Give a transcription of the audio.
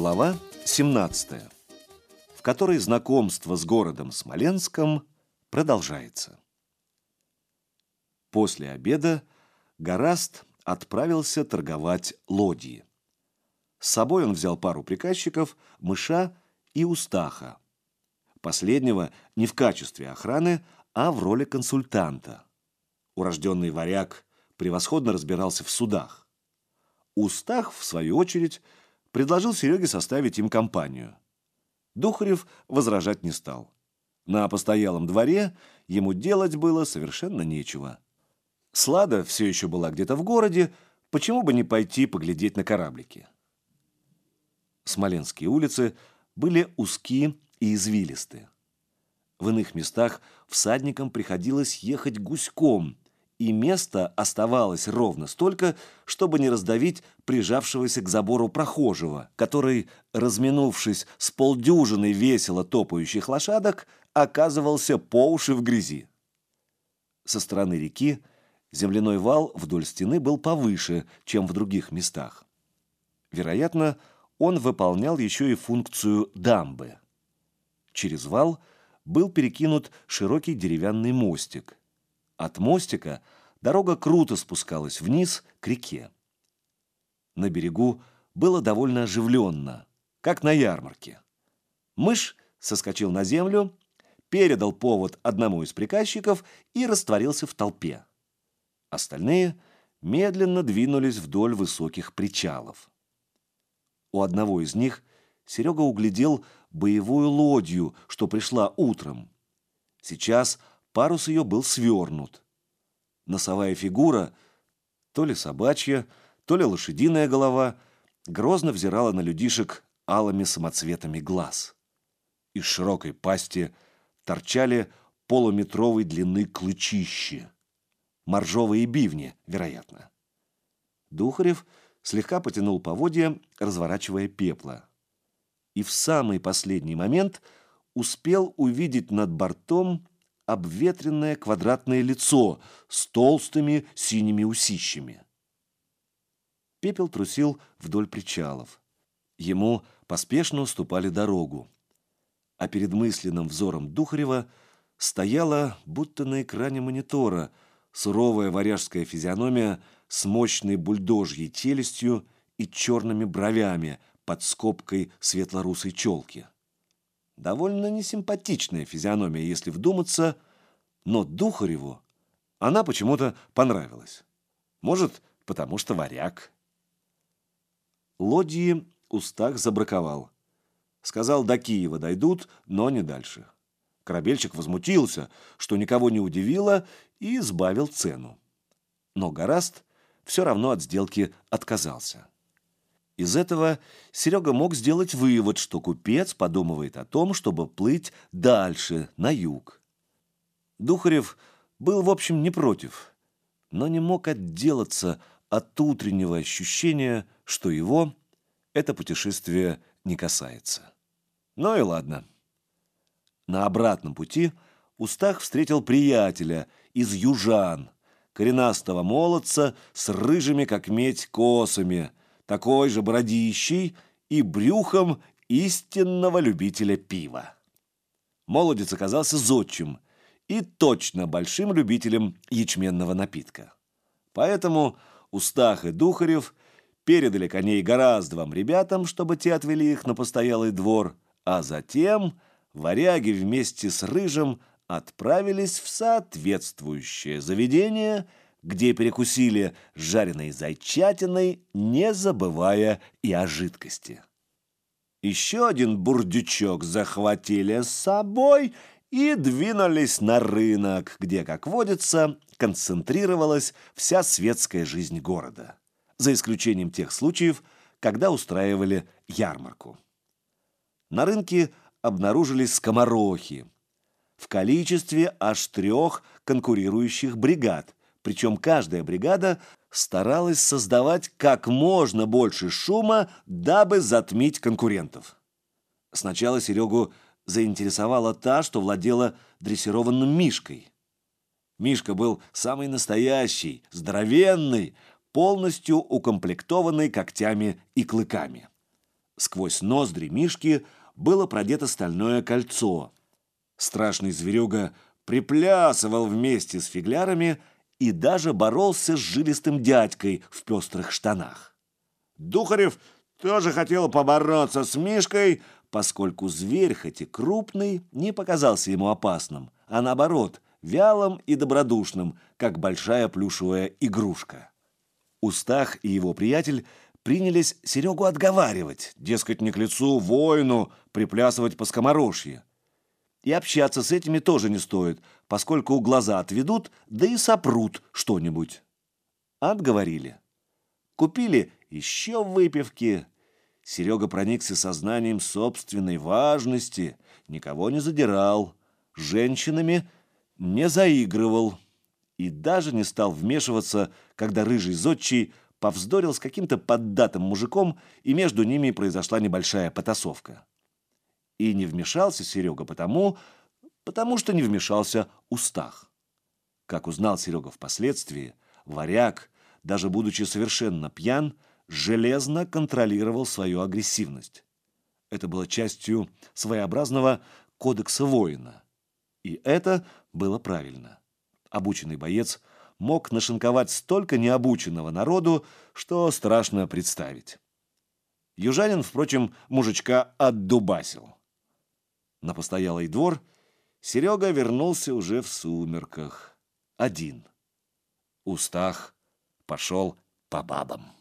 Глава 17, в которой знакомство с городом Смоленском продолжается. После обеда Гораст отправился торговать лодьи. С собой он взял пару приказчиков, мыша и устаха. Последнего не в качестве охраны, а в роли консультанта. Урожденный варяг превосходно разбирался в судах. Устах, в свою очередь, предложил Сереге составить им компанию. Духарев возражать не стал. На постоялом дворе ему делать было совершенно нечего. Слада все еще была где-то в городе, почему бы не пойти поглядеть на кораблики? Смоленские улицы были узкие и извилисты. В иных местах всадникам приходилось ехать гуськом, и места оставалось ровно столько, чтобы не раздавить прижавшегося к забору прохожего, который, разминувшись с полдюжиной весело топающих лошадок, оказывался по уши в грязи. Со стороны реки земляной вал вдоль стены был повыше, чем в других местах. Вероятно, он выполнял еще и функцию дамбы. Через вал был перекинут широкий деревянный мостик – от мостика дорога круто спускалась вниз к реке. На берегу было довольно оживленно, как на ярмарке. Мышь соскочил на землю, передал повод одному из приказчиков и растворился в толпе. Остальные медленно двинулись вдоль высоких причалов. У одного из них Серега углядел боевую лодью, что пришла утром. Сейчас парус ее был свернут. Носовая фигура, то ли собачья, то ли лошадиная голова, грозно взирала на людишек алыми самоцветами глаз. Из широкой пасти торчали полуметровой длины клычищи. Моржовые бивни, вероятно. Духарев слегка потянул поводья, разворачивая пепла. И в самый последний момент успел увидеть над бортом обветренное квадратное лицо с толстыми синими усищами. Пепел трусил вдоль причалов. Ему поспешно уступали дорогу. А перед мысленным взором Духарева стояла, будто на экране монитора, суровая варяжская физиономия с мощной бульдожьей челюстью и черными бровями под скобкой светлорусой челки. Довольно несимпатичная физиономия, если вдуматься, но Духареву она почему-то понравилась. Может, потому что варяг. Лодьи Устах забраковал. Сказал, до Киева дойдут, но не дальше. Корабельщик возмутился, что никого не удивило, и сбавил цену. Но Гораст все равно от сделки отказался. Из этого Серега мог сделать вывод, что купец подумывает о том, чтобы плыть дальше, на юг. Духарев был, в общем, не против, но не мог отделаться от утреннего ощущения, что его это путешествие не касается. Ну и ладно. На обратном пути Устах встретил приятеля из южан, коренастого молодца с рыжими, как медь, косами – такой же бородищий и брюхом истинного любителя пива. Молодец оказался зодчим и точно большим любителем ячменного напитка. Поэтому Устах и Духарев передали коней гораздовым ребятам, чтобы те отвели их на постоялый двор, а затем варяги вместе с Рыжим отправились в соответствующее заведение – где перекусили жареной зайчатиной, не забывая и о жидкости. Еще один бурдючок захватили с собой и двинулись на рынок, где, как водится, концентрировалась вся светская жизнь города, за исключением тех случаев, когда устраивали ярмарку. На рынке обнаружились скоморохи в количестве аж трех конкурирующих бригад – причем каждая бригада старалась создавать как можно больше шума, дабы затмить конкурентов. Сначала Серегу заинтересовала та, что владела дрессированным Мишкой. Мишка был самый настоящий, здоровенный, полностью укомплектованный когтями и клыками. Сквозь ноздри Мишки было продето стальное кольцо. Страшный зверюга приплясывал вместе с фиглярами и даже боролся с жилистым дядькой в пестрых штанах. Духарев тоже хотел побороться с Мишкой, поскольку зверь, хоть и крупный, не показался ему опасным, а наоборот, вялым и добродушным, как большая плюшевая игрушка. Устах и его приятель принялись Серегу отговаривать, дескать, не к лицу воину приплясывать по скоморожье. И общаться с этими тоже не стоит, поскольку глаза отведут, да и сопрут что-нибудь. Отговорили. Купили еще выпивки. Серега проникся сознанием собственной важности, никого не задирал, женщинами не заигрывал и даже не стал вмешиваться, когда рыжий зодчий повздорил с каким-то поддатым мужиком, и между ними произошла небольшая потасовка. И не вмешался Серега потому, потому что не вмешался Устах. Как узнал Серега впоследствии, варяг, даже будучи совершенно пьян, железно контролировал свою агрессивность. Это было частью своеобразного кодекса воина. И это было правильно. Обученный боец мог нашинковать столько необученного народу, что страшно представить. Южанин, впрочем, мужичка отдубасил. На постоялый двор Серега вернулся уже в сумерках. Один. Устах пошел по бабам.